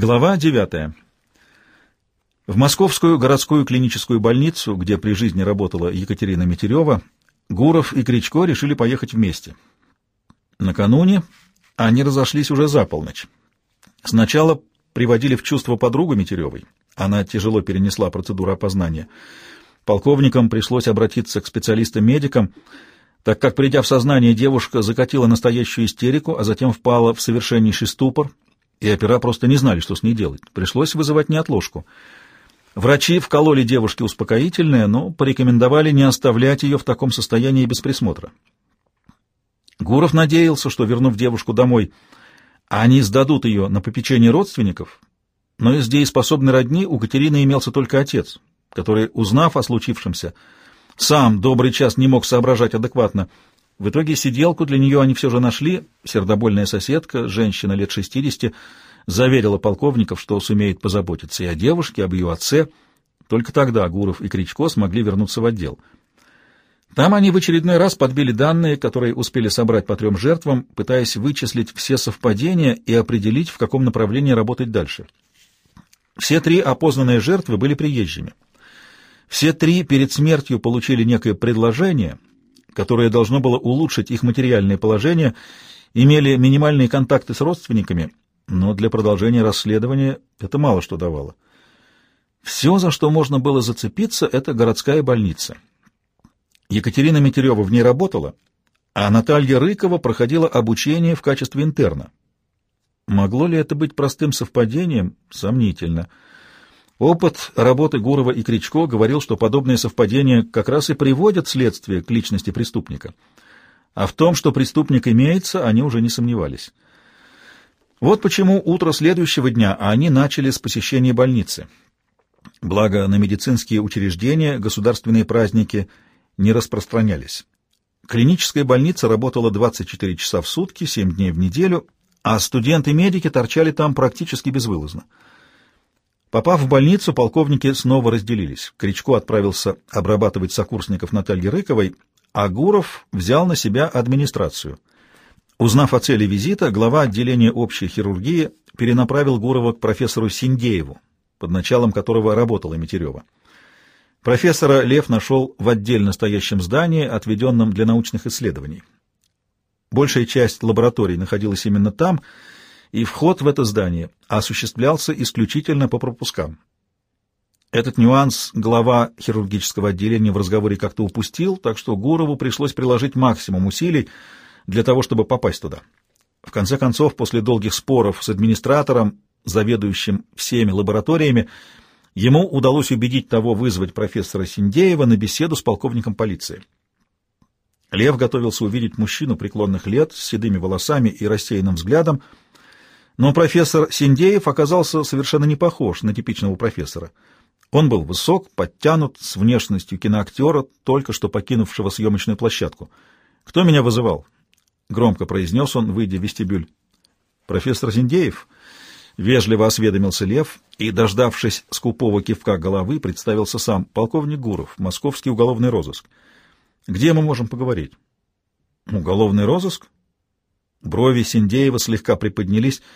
Глава 9. В Московскую городскую клиническую больницу, где при жизни работала Екатерина Метерева, Гуров и Кричко решили поехать вместе. Накануне они разошлись уже за полночь. Сначала приводили в чувство подругу Метеревой. Она тяжело перенесла процедуру опознания. Полковникам пришлось обратиться к специалистам-медикам, так как, придя в сознание, девушка закатила настоящую истерику, а затем впала в совершеннейший ступор — и опера просто не знали, что с ней делать. Пришлось вызывать неотложку. Врачи вкололи девушке успокоительное, но порекомендовали не оставлять ее в таком состоянии без присмотра. Гуров надеялся, что, вернув девушку домой, они сдадут ее на попечение родственников, но из дееспособной родни у Катерины имелся только отец, который, узнав о случившемся, сам добрый час не мог соображать адекватно — в итоге сиделку для нее они все же нашли. Сердобольная соседка, женщина лет 60, заверила полковников, что сумеет позаботиться и о девушке, и об ее отце. Только тогда Гуров и Кричко смогли вернуться в отдел. Там они в очередной раз подбили данные, которые успели собрать по трем жертвам, пытаясь вычислить все совпадения и определить, в каком направлении работать дальше. Все три опознанные жертвы были приезжими. Все три перед смертью получили некое предложение — которое должно было улучшить их материальное положение, имели минимальные контакты с родственниками, но для продолжения расследования это мало что давало. Все, за что можно было зацепиться, это городская больница. Екатерина Метерева в ней работала, а Наталья Рыкова проходила обучение в качестве интерна. Могло ли это быть простым совпадением? Сомнительно. Опыт работы Гурова и Кричко говорил, что подобные совпадения как раз и приводят следствие к личности преступника. А в том, что преступник имеется, они уже не сомневались. Вот почему утро следующего дня они начали с посещения больницы. Благо, на медицинские учреждения государственные праздники не распространялись. Клиническая больница работала 24 часа в сутки, 7 дней в неделю, а студенты-медики торчали там практически безвылазно. Попав в больницу, полковники снова разделились. Кричко отправился обрабатывать сокурсников Натальи Рыковой, а Гуров взял на себя администрацию. Узнав о цели визита, глава отделения общей хирургии перенаправил Гурова к профессору Синдееву, под началом которого работала Метерева. Профессора Лев нашел в отдельно стоящем здании, отведенном для научных исследований. Большая часть лабораторий находилась именно там — и вход в это здание осуществлялся исключительно по пропускам. Этот нюанс глава хирургического отделения в разговоре как-то упустил, так что Гурову пришлось приложить максимум усилий для того, чтобы попасть туда. В конце концов, после долгих споров с администратором, заведующим всеми лабораториями, ему удалось убедить того вызвать профессора Синдеева на беседу с полковником полиции. Лев готовился увидеть мужчину преклонных лет с седыми волосами и рассеянным взглядом, но профессор Синдеев оказался совершенно не похож на типичного профессора. Он был высок, подтянут, с внешностью киноактера, только что покинувшего съемочную площадку. «Кто меня вызывал?» — громко произнес он, выйдя в вестибюль. «Профессор Синдеев?» — вежливо осведомился Лев и, дождавшись скупого кивка головы, представился сам полковник Гуров, московский уголовный розыск. «Где мы можем поговорить?» «Уголовный розыск?» Брови Синдеева слегка приподнялись —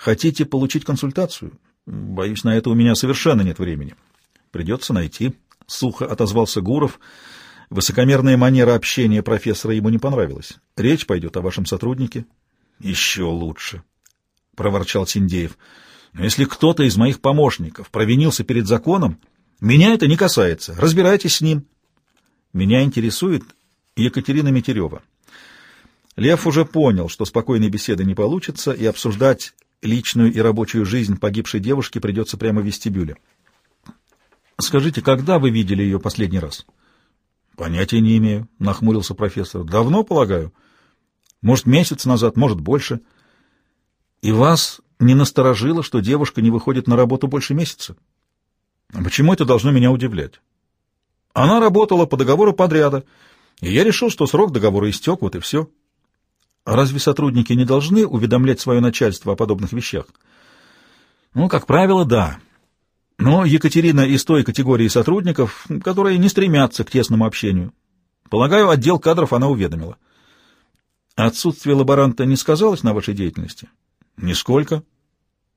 Хотите получить консультацию? Боюсь, на это у меня совершенно нет времени. Придется найти. Сухо отозвался Гуров. Высокомерная манера общения профессора ему не понравилась. Речь пойдет о вашем сотруднике. Еще лучше, проворчал Синдеев. Но если кто-то из моих помощников провинился перед законом, меня это не касается. Разбирайтесь с ним. Меня интересует Екатерина Метерева. Лев уже понял, что спокойной беседы не получится, и обсуждать личную и рабочую жизнь погибшей девушки придется прямо в вестибюле. «Скажите, когда вы видели ее последний раз?» «Понятия не имею», — нахмурился профессор. «Давно, полагаю? Может, месяц назад, может, больше. И вас не насторожило, что девушка не выходит на работу больше месяца? Почему это должно меня удивлять? Она работала по договору подряда, и я решил, что срок договора истек, вот и все». Разве сотрудники не должны уведомлять свое начальство о подобных вещах? Ну, как правило, да. Но Екатерина из той категории сотрудников, которые не стремятся к тесному общению. Полагаю, отдел кадров она уведомила. Отсутствие лаборанта не сказалось на вашей деятельности? Нисколько.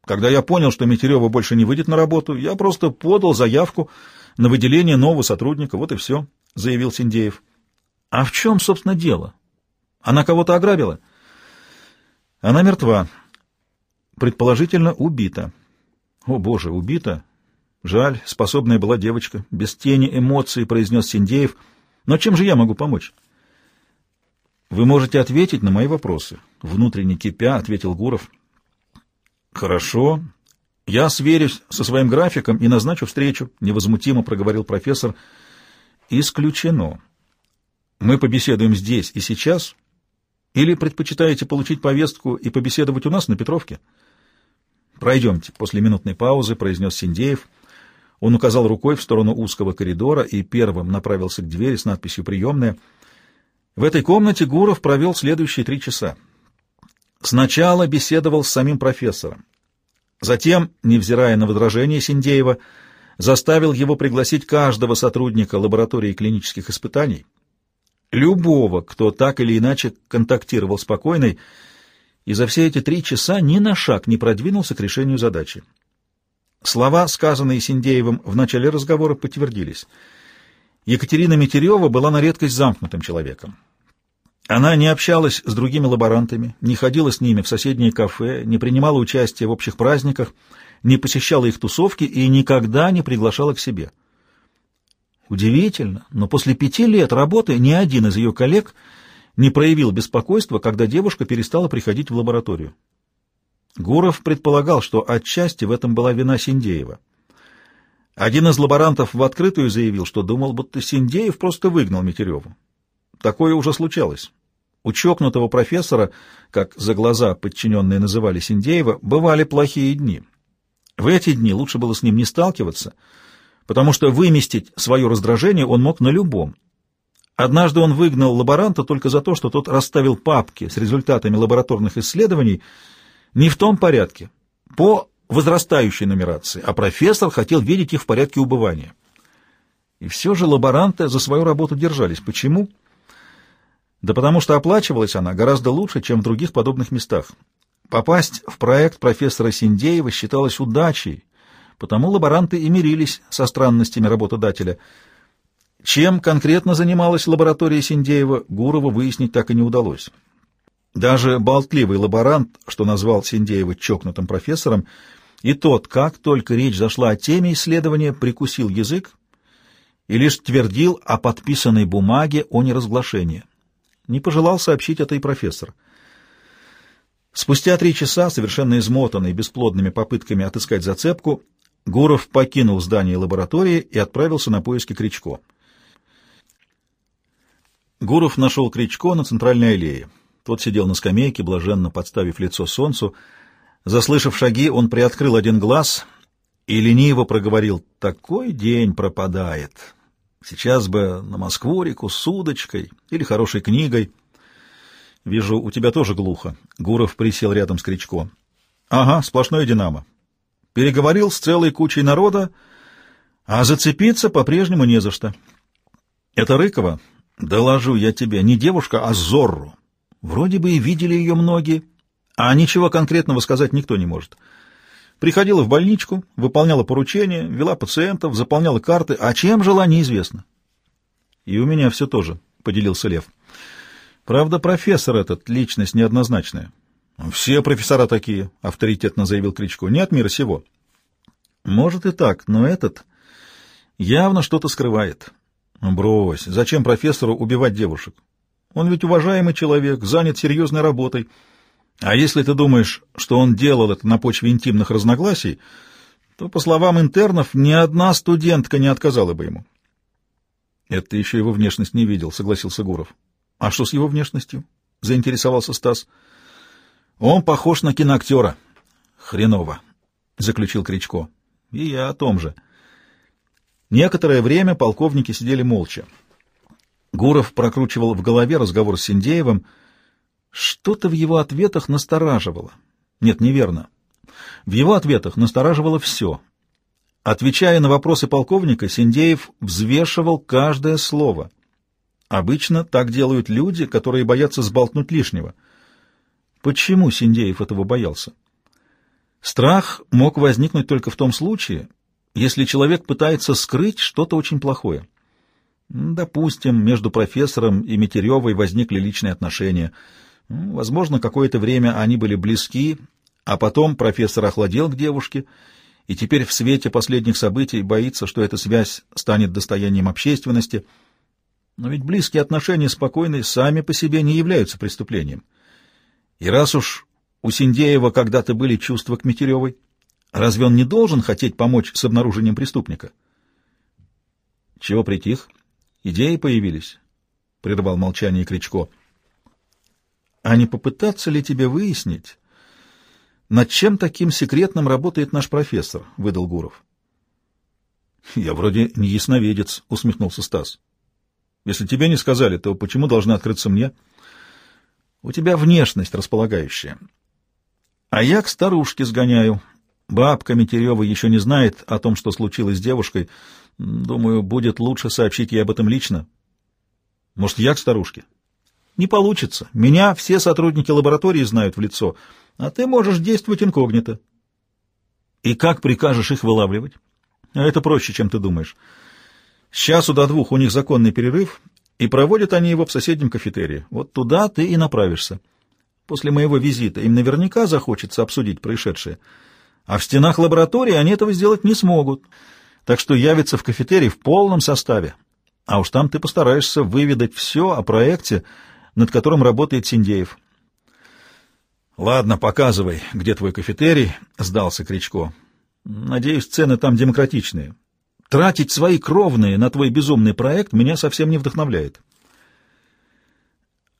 Когда я понял, что Метерева больше не выйдет на работу, я просто подал заявку на выделение нового сотрудника, вот и все, — заявил Синдеев. — А в чем, собственно, дело? Она кого-то ограбила? — Она мертва. Предположительно, убита. — О, боже, убита? Жаль, способная была девочка. Без тени эмоций, — произнес Синдеев. — Но чем же я могу помочь? — Вы можете ответить на мои вопросы. Внутренне кипя, — ответил Гуров. — Хорошо. Я сверюсь со своим графиком и назначу встречу, невозмутимо проговорил профессор. Исключено. Мы побеседуем здесь и сейчас, или предпочитаете получить повестку и побеседовать у нас на Петровке? Пройдемте, после минутной паузы произнес Синдеев. Он указал рукой в сторону узкого коридора и первым направился к двери с надписью «Приемная». В этой комнате Гуров провел следующие три часа. Сначала беседовал с самим профессором. Затем, невзирая на возражение Синдеева, заставил его пригласить каждого сотрудника лаборатории клинических испытаний, любого, кто так или иначе контактировал с покойной, и за все эти три часа ни на шаг не продвинулся к решению задачи. Слова, сказанные Синдеевым в начале разговора, подтвердились. Екатерина Метерева была на редкость замкнутым человеком. Она не общалась с другими лаборантами, не ходила с ними в соседние кафе, не принимала участия в общих праздниках, не посещала их тусовки и никогда не приглашала к себе. Удивительно, но после пяти лет работы ни один из ее коллег не проявил беспокойства, когда девушка перестала приходить в лабораторию. Гуров предполагал, что отчасти в этом была вина Синдеева. Один из лаборантов в открытую заявил, что думал, будто Синдеев просто выгнал Метереву. Такое уже случалось. У чокнутого профессора, как за глаза подчиненные называли Синдеева, бывали плохие дни. В эти дни лучше было с ним не сталкиваться, потому что выместить свое раздражение он мог на любом. Однажды он выгнал лаборанта только за то, что тот расставил папки с результатами лабораторных исследований не в том порядке, по возрастающей нумерации, а профессор хотел видеть их в порядке убывания. И все же лаборанты за свою работу держались. Почему? Да потому что оплачивалась она гораздо лучше, чем в других подобных местах. Попасть в проект профессора Синдеева считалось удачей, потому лаборанты и мирились со странностями работодателя. Чем конкретно занималась лаборатория Синдеева, Гурова выяснить так и не удалось. Даже болтливый лаборант, что назвал Синдеева чокнутым профессором, и тот, как только речь зашла о теме исследования, прикусил язык и лишь твердил о подписанной бумаге о неразглашении не пожелал сообщить это и профессор. Спустя три часа, совершенно измотанный бесплодными попытками отыскать зацепку, Гуров покинул здание лаборатории и отправился на поиски Кричко. Гуров нашел Кричко на центральной аллее. Тот сидел на скамейке, блаженно подставив лицо солнцу. Заслышав шаги, он приоткрыл один глаз и лениво проговорил «Такой день пропадает». Сейчас бы на Москву-реку с удочкой или хорошей книгой. Вижу, у тебя тоже глухо. Гуров присел рядом с Кричко. Ага, сплошное динамо. Переговорил с целой кучей народа, а зацепиться по-прежнему не за что. Это Рыкова? Доложу я тебе, не девушка, а Зорру. Вроде бы и видели ее многие, а ничего конкретного сказать никто не может. — Приходила в больничку, выполняла поручения, вела пациентов, заполняла карты, а чем жила, неизвестно. И у меня все тоже, — поделился Лев. Правда, профессор этот — личность неоднозначная. Все профессора такие, — авторитетно заявил Кричко, — не от мира сего. Может и так, но этот явно что-то скрывает. Брось, зачем профессору убивать девушек? Он ведь уважаемый человек, занят серьезной работой, — а если ты думаешь, что он делал это на почве интимных разногласий, то, по словам интернов, ни одна студентка не отказала бы ему. Это еще его внешность не видел, согласился Гуров. А что с его внешностью? Заинтересовался Стас. Он похож на киноактера. Хреново, заключил Кричко. И я о том же. Некоторое время полковники сидели молча. Гуров прокручивал в голове разговор с Синдеевым, что-то в его ответах настораживало. Нет, неверно. В его ответах настораживало все. Отвечая на вопросы полковника, Синдеев взвешивал каждое слово. Обычно так делают люди, которые боятся сболтнуть лишнего. Почему Синдеев этого боялся? Страх мог возникнуть только в том случае, если человек пытается скрыть что-то очень плохое. Допустим, между профессором и Метеревой возникли личные отношения. Возможно, какое-то время они были близки, а потом профессор охладел к девушке, и теперь в свете последних событий боится, что эта связь станет достоянием общественности. Но ведь близкие отношения спокойные сами по себе не являются преступлением. И раз уж у Синдеева когда-то были чувства к Метеревой, разве он не должен хотеть помочь с обнаружением преступника? Чего притих? Идеи появились? — прервал молчание Кричко. — А не попытаться ли тебе выяснить, над чем таким секретным работает наш профессор? — выдал Гуров. — Я вроде не ясновидец, — усмехнулся Стас. — Если тебе не сказали, то почему должна открыться мне? — У тебя внешность располагающая. А я к старушке сгоняю. Бабка Метерева еще не знает о том, что случилось с девушкой, — Думаю, будет лучше сообщить ей об этом лично. Может, я к старушке? Не получится. Меня все сотрудники лаборатории знают в лицо, а ты можешь действовать инкогнито. И как прикажешь их вылавливать? А это проще, чем ты думаешь. С часу до двух у них законный перерыв, и проводят они его в соседнем кафетерии. Вот туда ты и направишься. После моего визита им наверняка захочется обсудить происшедшее. А в стенах лаборатории они этого сделать не смогут так что явится в кафетерий в полном составе. А уж там ты постараешься выведать все о проекте, над которым работает Синдеев. — Ладно, показывай, где твой кафетерий, — сдался Кричко. — Надеюсь, цены там демократичные. Тратить свои кровные на твой безумный проект меня совсем не вдохновляет.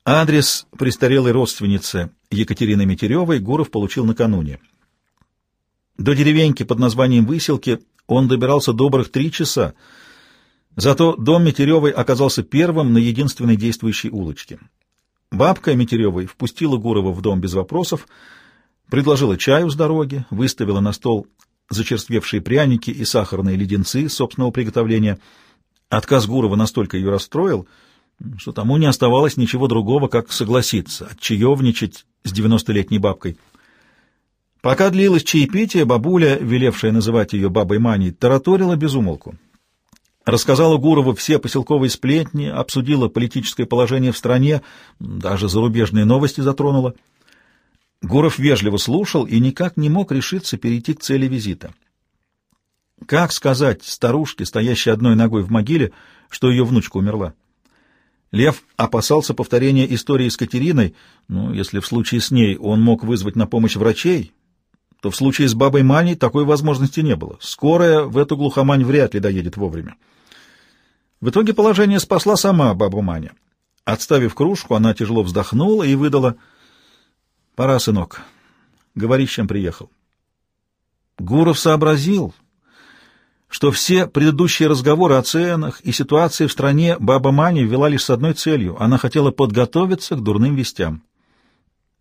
Адрес престарелой родственницы Екатерины Метеревой Гуров получил накануне. До деревеньки под названием Выселки он добирался добрых три часа. Зато дом Метеревой оказался первым на единственной действующей улочке. Бабка Метеревой впустила Гурова в дом без вопросов, предложила чаю с дороги, выставила на стол зачерствевшие пряники и сахарные леденцы собственного приготовления. Отказ Гурова настолько ее расстроил, что тому не оставалось ничего другого, как согласиться, отчаевничать с девяностолетней бабкой — Пока длилось чаепитие, бабуля, велевшая называть ее бабой Маней, тараторила безумолку. Рассказала Гурову все поселковые сплетни, обсудила политическое положение в стране, даже зарубежные новости затронула. Гуров вежливо слушал и никак не мог решиться перейти к цели визита. Как сказать старушке, стоящей одной ногой в могиле, что ее внучка умерла? Лев опасался повторения истории с Катериной, ну, если в случае с ней он мог вызвать на помощь врачей, то в случае с бабой Маней такой возможности не было. Скорая в эту глухомань вряд ли доедет вовремя. В итоге положение спасла сама баба Маня. Отставив кружку, она тяжело вздохнула и выдала «Пора, сынок. Говори, с чем приехал». Гуров сообразил, что все предыдущие разговоры о ценах и ситуации в стране баба Маня вела лишь с одной целью — она хотела подготовиться к дурным вестям.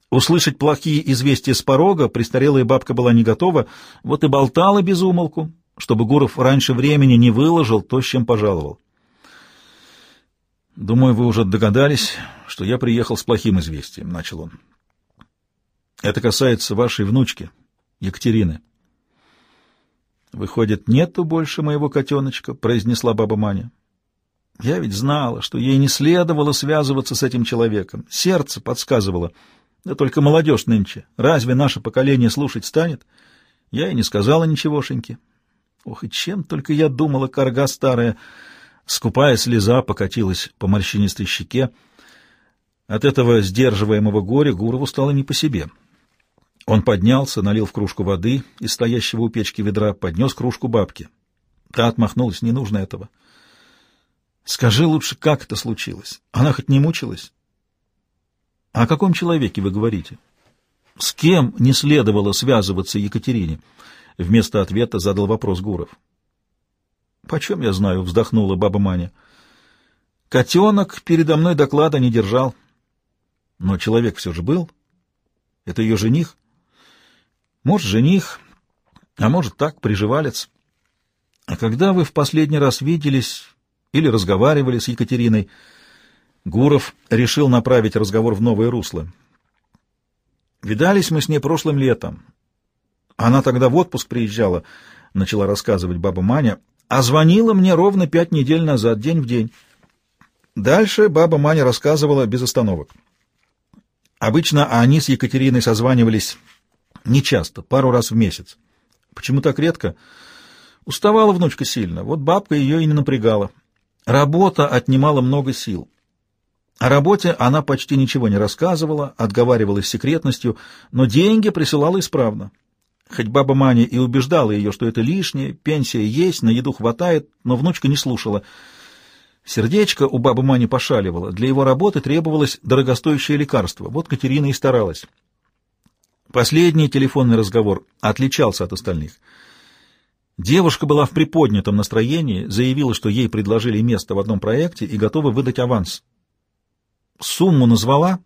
Услышать плохие известия с порога престарелая бабка была не готова, вот и болтала без умолку, чтобы Гуров раньше времени не выложил то, с чем пожаловал. «Думаю, вы уже догадались, что я приехал с плохим известием», — начал он. «Это касается вашей внучки, Екатерины». «Выходит, нету больше моего котеночка», — произнесла баба Маня. «Я ведь знала, что ей не следовало связываться с этим человеком. Сердце подсказывало». Да только молодежь нынче. Разве наше поколение слушать станет? Я и не сказала ничегошеньки. Ох, и чем только я думала, корга старая. Скупая слеза покатилась по морщинистой щеке. От этого сдерживаемого горя Гурову стало не по себе. Он поднялся, налил в кружку воды из стоящего у печки ведра, поднес кружку бабке. Та отмахнулась, не нужно этого. Скажи лучше, как это случилось? Она хоть не мучилась? О каком человеке вы говорите? С кем не следовало связываться Екатерине? Вместо ответа задал вопрос Гуров. Почем я знаю, вздохнула баба Маня. Котенок передо мной доклада не держал. Но человек все же был. Это ее жених? Может, жених, а может, так, приживалец. А когда вы в последний раз виделись или разговаривали с Екатериной, Гуров решил направить разговор в новое русло. Видались мы с ней прошлым летом. Она тогда в отпуск приезжала, — начала рассказывать баба Маня, — а звонила мне ровно пять недель назад, день в день. Дальше баба Маня рассказывала без остановок. Обычно они с Екатериной созванивались нечасто, пару раз в месяц. Почему так редко? Уставала внучка сильно, вот бабка ее и не напрягала. Работа отнимала много сил. О работе она почти ничего не рассказывала, отговаривалась секретностью, но деньги присылала исправно. Хоть баба Маня и убеждала ее, что это лишнее, пенсия есть, на еду хватает, но внучка не слушала. Сердечко у бабы Мани пошаливало, для его работы требовалось дорогостоящее лекарство, вот Катерина и старалась. Последний телефонный разговор отличался от остальных. Девушка была в приподнятом настроении, заявила, что ей предложили место в одном проекте и готова выдать аванс. Сумму назвала.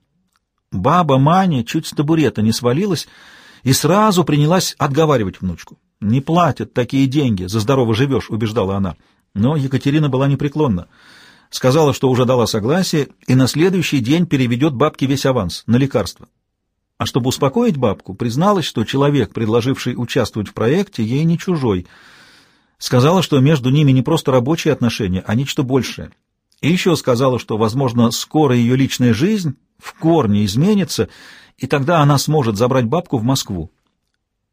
Баба Маня чуть с табурета не свалилась и сразу принялась отговаривать внучку. «Не платят такие деньги, за здорово живешь», — убеждала она. Но Екатерина была непреклонна. Сказала, что уже дала согласие, и на следующий день переведет бабке весь аванс на лекарство. А чтобы успокоить бабку, призналась, что человек, предложивший участвовать в проекте, ей не чужой. Сказала, что между ними не просто рабочие отношения, а нечто большее. И еще сказала, что, возможно, скоро ее личная жизнь в корне изменится, и тогда она сможет забрать бабку в Москву.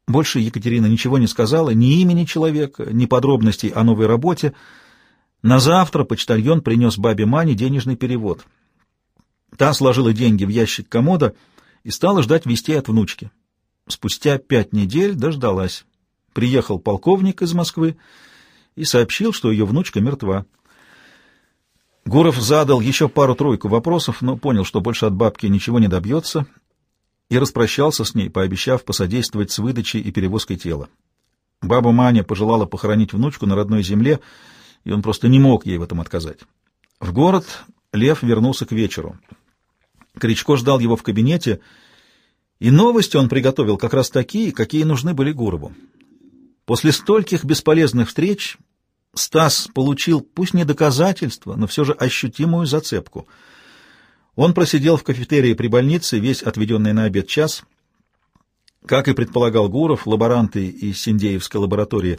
Больше Екатерина ничего не сказала, ни имени человека, ни подробностей о новой работе. На завтра почтальон принес бабе Мане денежный перевод. Та сложила деньги в ящик комода и стала ждать вестей от внучки. Спустя пять недель дождалась. Приехал полковник из Москвы и сообщил, что ее внучка мертва. Гуров задал еще пару-тройку вопросов, но понял, что больше от бабки ничего не добьется, и распрощался с ней, пообещав посодействовать с выдачей и перевозкой тела. Баба Маня пожелала похоронить внучку на родной земле, и он просто не мог ей в этом отказать. В город Лев вернулся к вечеру. Кричко ждал его в кабинете, и новости он приготовил как раз такие, какие нужны были Гурову. После стольких бесполезных встреч Стас получил, пусть не доказательство, но все же ощутимую зацепку. Он просидел в кафетерии при больнице весь отведенный на обед час. Как и предполагал Гуров, лаборанты из Синдеевской лаборатории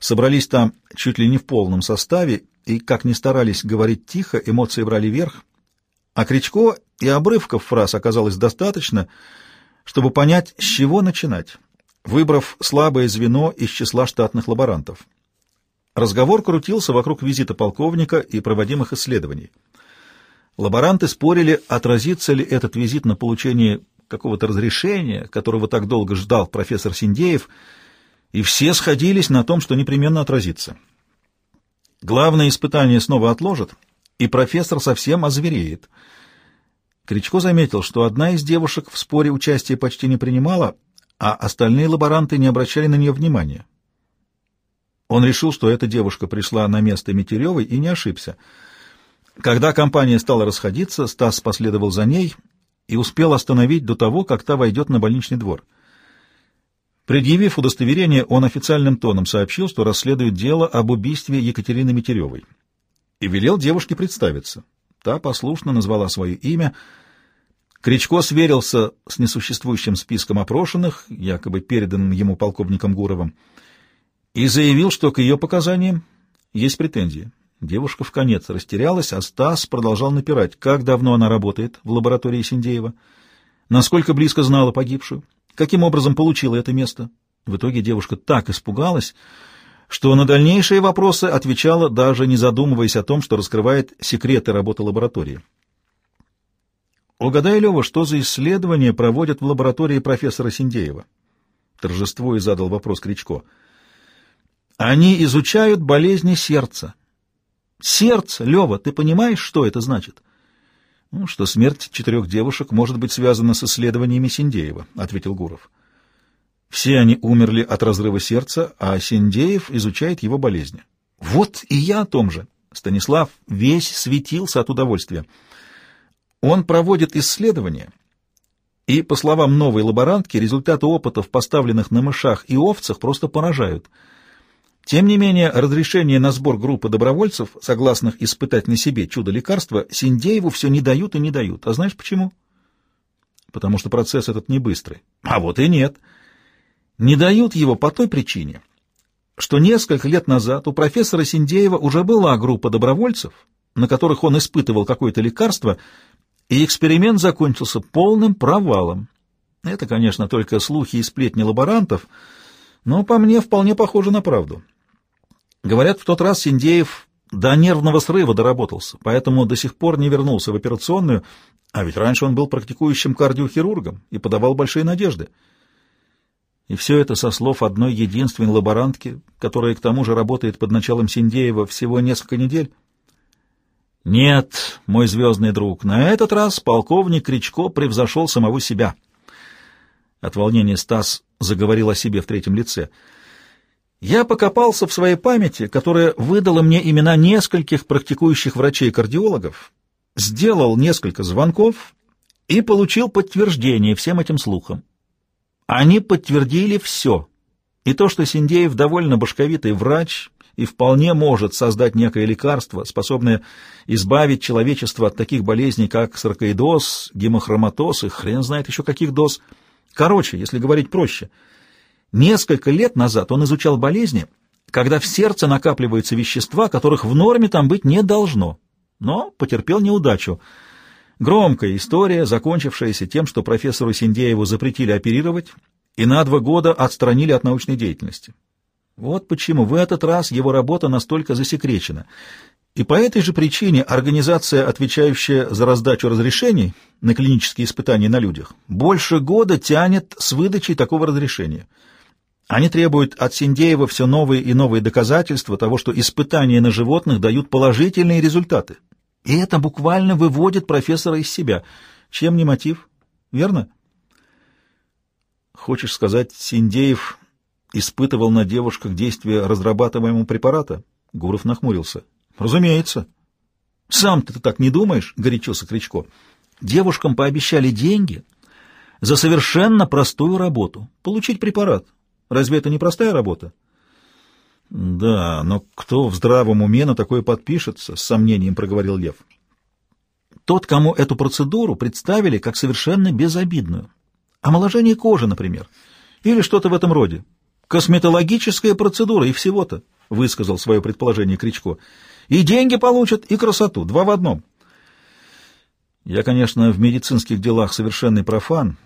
собрались там чуть ли не в полном составе, и, как ни старались говорить тихо, эмоции брали верх. А Кричко и обрывков фраз оказалось достаточно, чтобы понять, с чего начинать, выбрав слабое звено из числа штатных лаборантов. Разговор крутился вокруг визита полковника и проводимых исследований. Лаборанты спорили, отразится ли этот визит на получение какого-то разрешения, которого так долго ждал профессор Синдеев, и все сходились на том, что непременно отразится. Главное испытание снова отложат, и профессор совсем озвереет. Кричко заметил, что одна из девушек в споре участия почти не принимала, а остальные лаборанты не обращали на нее внимания. Он решил, что эта девушка пришла на место Метеревой и не ошибся. Когда компания стала расходиться, Стас последовал за ней и успел остановить до того, как та войдет на больничный двор. Предъявив удостоверение, он официальным тоном сообщил, что расследует дело об убийстве Екатерины Метеревой, и велел девушке представиться. Та послушно назвала свое имя. Кричко сверился с несуществующим списком опрошенных, якобы переданным ему полковником Гуровым, и заявил, что к ее показаниям есть претензии. Девушка в конец растерялась, а Стас продолжал напирать. Как давно она работает в лаборатории Синдеева? Насколько близко знала погибшую? Каким образом получила это место? В итоге девушка так испугалась, что на дальнейшие вопросы отвечала, даже не задумываясь о том, что раскрывает секреты работы лаборатории. «Угадай, Лева, что за исследования проводят в лаборатории профессора Синдеева?» Торжествуя задал вопрос Кричко. Они изучают болезни сердца. Сердце, Лева, ты понимаешь, что это значит? Ну, что смерть четырех девушек может быть связана с исследованиями Синдеева, ответил Гуров. Все они умерли от разрыва сердца, а Синдеев изучает его болезни. Вот и я о том же. Станислав весь светился от удовольствия. Он проводит исследования, и, по словам новой лаборантки, результаты опытов, поставленных на мышах и овцах, просто поражают — тем не менее, разрешение на сбор группы добровольцев, согласных испытать на себе чудо лекарства, Синдееву все не дают и не дают. А знаешь почему? Потому что процесс этот не быстрый. А вот и нет. Не дают его по той причине, что несколько лет назад у профессора Синдеева уже была группа добровольцев, на которых он испытывал какое-то лекарство, и эксперимент закончился полным провалом. Это, конечно, только слухи и сплетни лаборантов, но по мне вполне похоже на правду. Говорят, в тот раз Синдеев до нервного срыва доработался, поэтому до сих пор не вернулся в операционную, а ведь раньше он был практикующим кардиохирургом и подавал большие надежды. И все это со слов одной единственной лаборантки, которая к тому же работает под началом Синдеева всего несколько недель. Нет, мой звездный друг, на этот раз полковник Кричко превзошел самого себя. От волнения Стас заговорил о себе в третьем лице. Я покопался в своей памяти, которая выдала мне имена нескольких практикующих врачей-кардиологов, сделал несколько звонков и получил подтверждение всем этим слухам. Они подтвердили все. И то, что Синдеев довольно башковитый врач и вполне может создать некое лекарство, способное избавить человечество от таких болезней, как саркоидоз, гемохроматоз и хрен знает еще каких доз. Короче, если говорить проще, несколько лет назад он изучал болезни, когда в сердце накапливаются вещества, которых в норме там быть не должно, но потерпел неудачу — Громкая история, закончившаяся тем, что профессору Синдееву запретили оперировать и на два года отстранили от научной деятельности. Вот почему в этот раз его работа настолько засекречена. И по этой же причине организация, отвечающая за раздачу разрешений на клинические испытания на людях, больше года тянет с выдачей такого разрешения. Они требуют от Синдеева все новые и новые доказательства того, что испытания на животных дают положительные результаты. И это буквально выводит профессора из себя. Чем не мотив? Верно? Хочешь сказать, Синдеев испытывал на девушках действие разрабатываемого препарата? Гуров нахмурился. Разумеется. Сам ты так не думаешь? Горячился Кричко. Девушкам пообещали деньги за совершенно простую работу. Получить препарат. Разве это не простая работа? Да, но кто в здравом уме на такое подпишется, с сомнением проговорил Лев. Тот, кому эту процедуру представили как совершенно безобидную. Омоложение кожи, например. Или что-то в этом роде. Косметологическая процедура и всего-то, высказал свое предположение Кричко. И деньги получат, и красоту, два в одном. Я, конечно, в медицинских делах совершенный профан,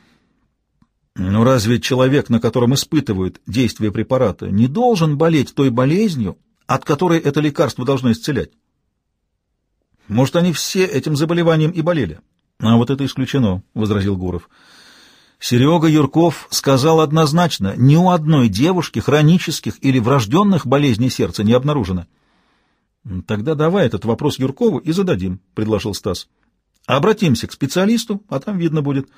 но разве человек, на котором испытывают действие препарата, не должен болеть той болезнью, от которой это лекарство должно исцелять? Может, они все этим заболеванием и болели? А вот это исключено, — возразил Гуров. Серега Юрков сказал однозначно, ни у одной девушки хронических или врожденных болезней сердца не обнаружено. Тогда давай этот вопрос Юркову и зададим, — предложил Стас. Обратимся к специалисту, а там видно будет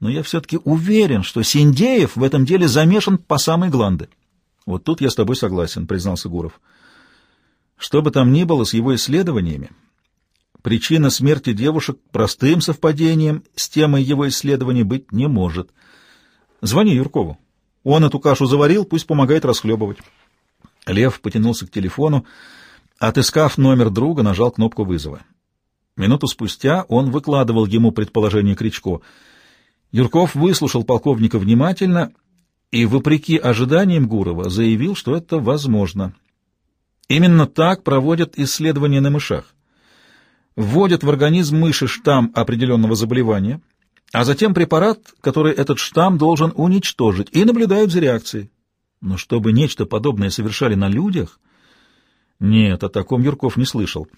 но я все-таки уверен, что Синдеев в этом деле замешан по самой гланды. Вот тут я с тобой согласен, признался Гуров. Что бы там ни было с его исследованиями, причина смерти девушек простым совпадением с темой его исследований быть не может. Звони Юркову. Он эту кашу заварил, пусть помогает расхлебывать. Лев потянулся к телефону, отыскав номер друга, нажал кнопку вызова. Минуту спустя он выкладывал ему предположение Кричко — Юрков выслушал полковника внимательно и, вопреки ожиданиям Гурова, заявил, что это возможно. Именно так проводят исследования на мышах. Вводят в организм мыши штамм определенного заболевания, а затем препарат, который этот штамм должен уничтожить, и наблюдают за реакцией. Но чтобы нечто подобное совершали на людях... Нет, о таком Юрков не слышал.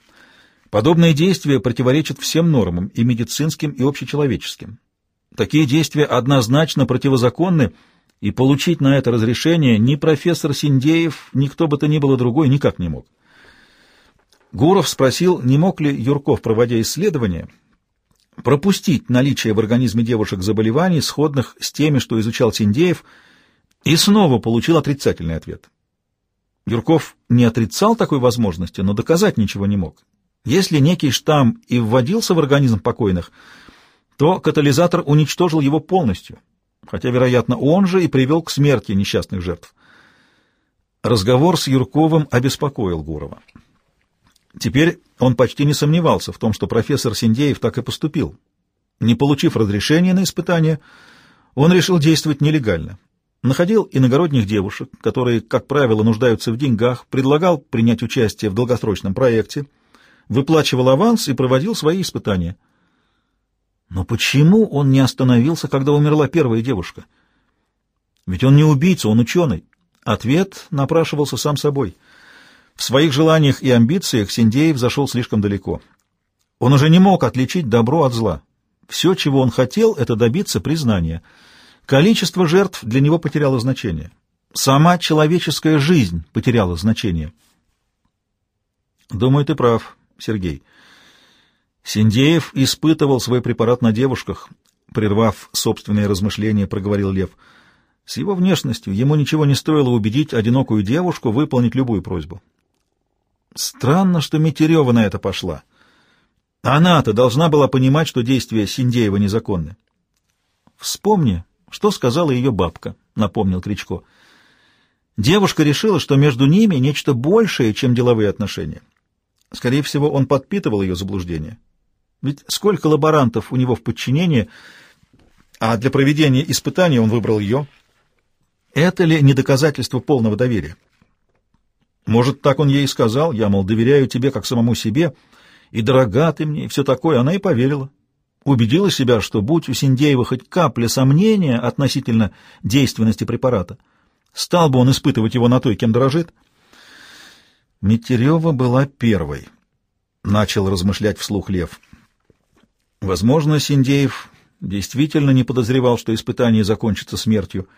Подобные действия противоречат всем нормам, и медицинским, и общечеловеческим. Такие действия однозначно противозаконны, и получить на это разрешение ни профессор Синдеев, ни кто бы то ни было другой никак не мог. Гуров спросил, не мог ли Юрков, проводя исследования, пропустить наличие в организме девушек заболеваний, сходных с теми, что изучал Синдеев, и снова получил отрицательный ответ. Юрков не отрицал такой возможности, но доказать ничего не мог. Если некий штамм и вводился в организм покойных – то катализатор уничтожил его полностью, хотя, вероятно, он же и привел к смерти несчастных жертв. Разговор с Юрковым обеспокоил Гурова. Теперь он почти не сомневался в том, что профессор Синдеев так и поступил. Не получив разрешения на испытание, он решил действовать нелегально. находил иногородних девушек, которые, как правило, нуждаются в деньгах, предлагал принять участие в долгосрочном проекте, выплачивал аванс и проводил свои испытания. Но почему он не остановился, когда умерла первая девушка? Ведь он не убийца, он ученый. Ответ напрашивался сам собой. В своих желаниях и амбициях Синдеев зашел слишком далеко. Он уже не мог отличить добро от зла. Все, чего он хотел, это добиться признания. Количество жертв для него потеряло значение. Сама человеческая жизнь потеряла значение. Думаю, ты прав, Сергей. Синдеев испытывал свой препарат на девушках, прервав собственные размышления, проговорил Лев. С его внешностью ему ничего не стоило убедить одинокую девушку выполнить любую просьбу. Странно, что Метерева на это пошла. Она-то должна была понимать, что действия Синдеева незаконны. «Вспомни, что сказала ее бабка», — напомнил Кричко. Девушка решила, что между ними нечто большее, чем деловые отношения. Скорее всего, он подпитывал ее заблуждение. Ведь сколько лаборантов у него в подчинении, а для проведения испытаний он выбрал ее. Это ли не доказательство полного доверия? Может, так он ей и сказал, я, мол, доверяю тебе как самому себе — и дорога ты мне, и все такое, она и поверила. Убедила себя, что будь у Синдеева хоть капля сомнения относительно действенности препарата, стал бы он испытывать его на той, кем дорожит. Метерева была первой, — начал размышлять вслух Лев. Возможно, Синдеев действительно не подозревал, что испытание закончится смертью,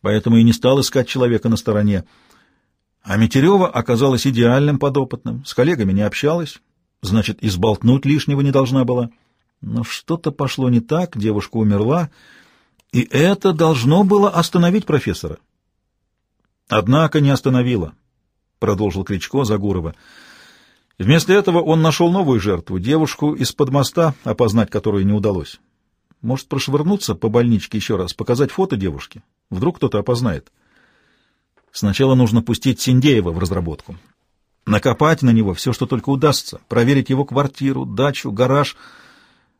поэтому и не стал искать человека на стороне. А Метерева оказалась идеальным подопытным, с коллегами не общалась, Значит, изболтнуть лишнего не должна была. Но что-то пошло не так, девушка умерла, и это должно было остановить профессора. Однако не остановило, — продолжил Кричко Загурова. Вместо этого он нашел новую жертву, девушку из-под моста, опознать которую не удалось. Может, прошвырнуться по больничке еще раз, показать фото девушки? Вдруг кто-то опознает. Сначала нужно пустить Синдеева в разработку накопать на него все, что только удастся, проверить его квартиру, дачу, гараж.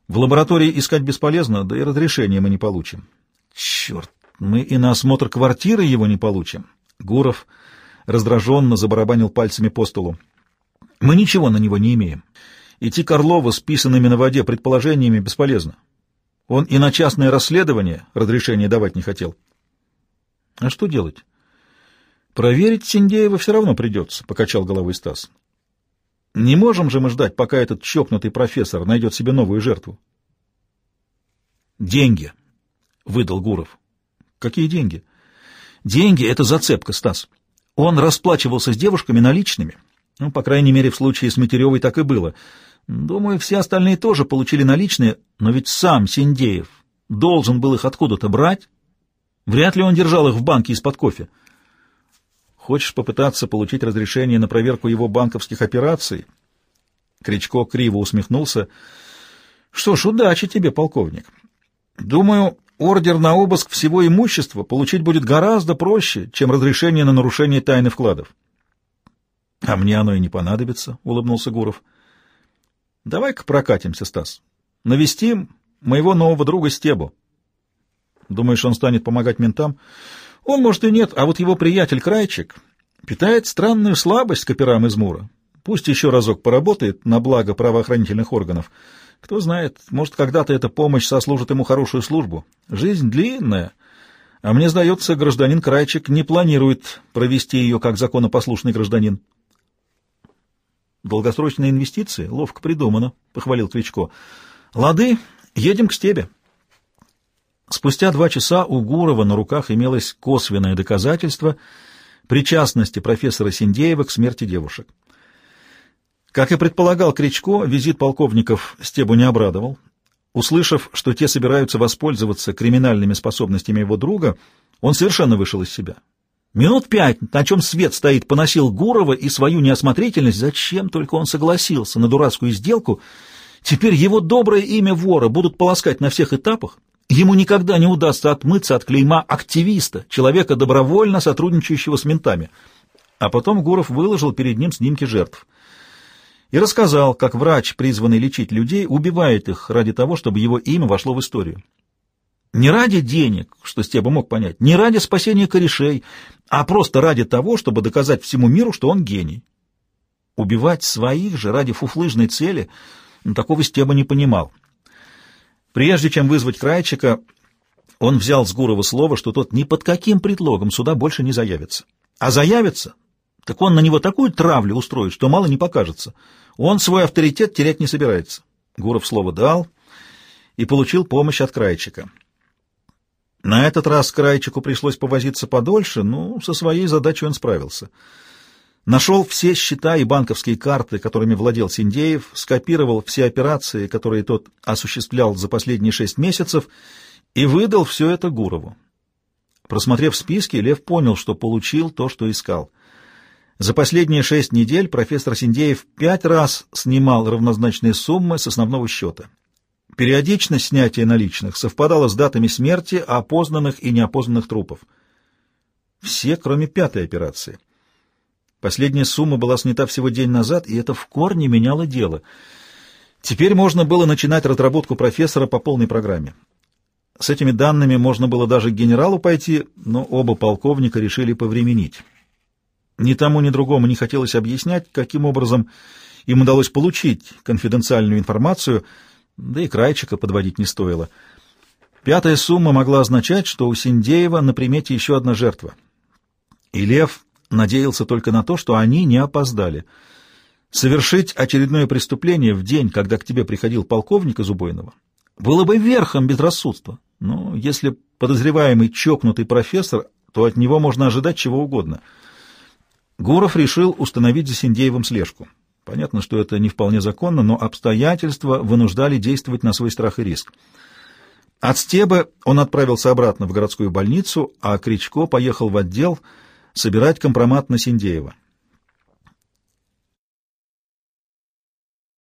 В лаборатории искать бесполезно, да и разрешения мы не получим. Черт, мы и на осмотр квартиры его не получим. Гуров раздраженно забарабанил пальцами по столу. Мы ничего на него не имеем. Идти к Орлову с писанными на воде предположениями бесполезно. Он и на частное расследование разрешения давать не хотел. А что делать? Проверить Синдеева все равно придется, — покачал головой Стас. Не можем же мы ждать, пока этот чокнутый профессор найдет себе новую жертву. Деньги, — выдал Гуров. Какие деньги? Деньги — это зацепка, Стас. Он расплачивался с девушками наличными. Ну, по крайней мере, в случае с Матеревой так и было. Думаю, все остальные тоже получили наличные, но ведь сам Синдеев должен был их откуда-то брать. Вряд ли он держал их в банке из-под кофе. Хочешь попытаться получить разрешение на проверку его банковских операций? Кричко криво усмехнулся. Что ж, удачи тебе, полковник. Думаю, ордер на обыск всего имущества получить будет гораздо проще, чем разрешение на нарушение тайны вкладов. — А мне оно и не понадобится, — улыбнулся Гуров. — Давай-ка прокатимся, Стас. Навестим моего нового друга Стебу. Думаешь, он станет помогать ментам? — он, может, и нет, а вот его приятель Крайчик питает странную слабость к операм из Мура. Пусть еще разок поработает на благо правоохранительных органов. Кто знает, может, когда-то эта помощь сослужит ему хорошую службу. Жизнь длинная, а мне сдается, гражданин Крайчик не планирует провести ее как законопослушный гражданин. Долгосрочные инвестиции? Ловко придумано, — похвалил Кричко. Лады, едем к стебе. Спустя два часа у Гурова на руках имелось косвенное доказательство причастности профессора Синдеева к смерти девушек. Как и предполагал Кричко, визит полковников Стебу не обрадовал. Услышав, что те собираются воспользоваться криминальными способностями его друга, он совершенно вышел из себя. Минут пять, на чем свет стоит, поносил Гурова и свою неосмотрительность. Зачем только он согласился на дурацкую сделку? Теперь его доброе имя вора будут полоскать на всех этапах, Ему никогда не удастся отмыться от клейма активиста, человека, добровольно сотрудничающего с ментами. А потом Гуров выложил перед ним снимки жертв. И рассказал, как врач, призванный лечить людей, убивает их ради того, чтобы его имя вошло в историю. Не ради денег, что Стеба мог понять, не ради спасения корешей, а просто ради того, чтобы доказать всему миру, что он гений. Убивать своих же ради фуфлыжной цели ну, такого Стеба не понимал. Прежде чем вызвать Крайчика, он взял с Гурова слово, что тот ни под каким предлогом сюда больше не заявится. А заявится, так он на него такую травлю устроит, что мало не покажется. Он свой авторитет терять не собирается. Гуров слово дал и получил помощь от Крайчика. На этот раз Крайчику пришлось повозиться подольше, но со своей задачей он справился. Нашел все счета и банковские карты, которыми владел Синдеев, скопировал все операции, которые тот осуществлял за последние шесть месяцев, и выдал все это Гурову. Просмотрев списки, Лев понял, что получил то, что искал. За последние шесть недель профессор Синдеев пять раз снимал равнозначные суммы с основного счета. Периодичность снятия наличных совпадала с датами смерти опознанных и неопознанных трупов. Все, кроме пятой операции. Последняя сумма была снята всего день назад, и это в корне меняло дело. Теперь можно было начинать разработку профессора по полной программе. С этими данными можно было даже к генералу пойти, но оба полковника решили повременить. Ни тому, ни другому не хотелось объяснять, каким образом им удалось получить конфиденциальную информацию — да и крайчика подводить не стоило. Пятая сумма могла означать, что у Синдеева на примете еще одна жертва. И Лев надеялся только на то, что они не опоздали. Совершить очередное преступление в день, когда к тебе приходил полковник из убойного, было бы верхом безрассудства. Но если подозреваемый чокнутый профессор, то от него можно ожидать чего угодно. Гуров решил установить за Синдеевым слежку. Понятно, что это не вполне законно, но обстоятельства вынуждали действовать на свой страх и риск. От Стебы он отправился обратно в городскую больницу, а Кричко поехал в отдел собирать компромат на Синдеева.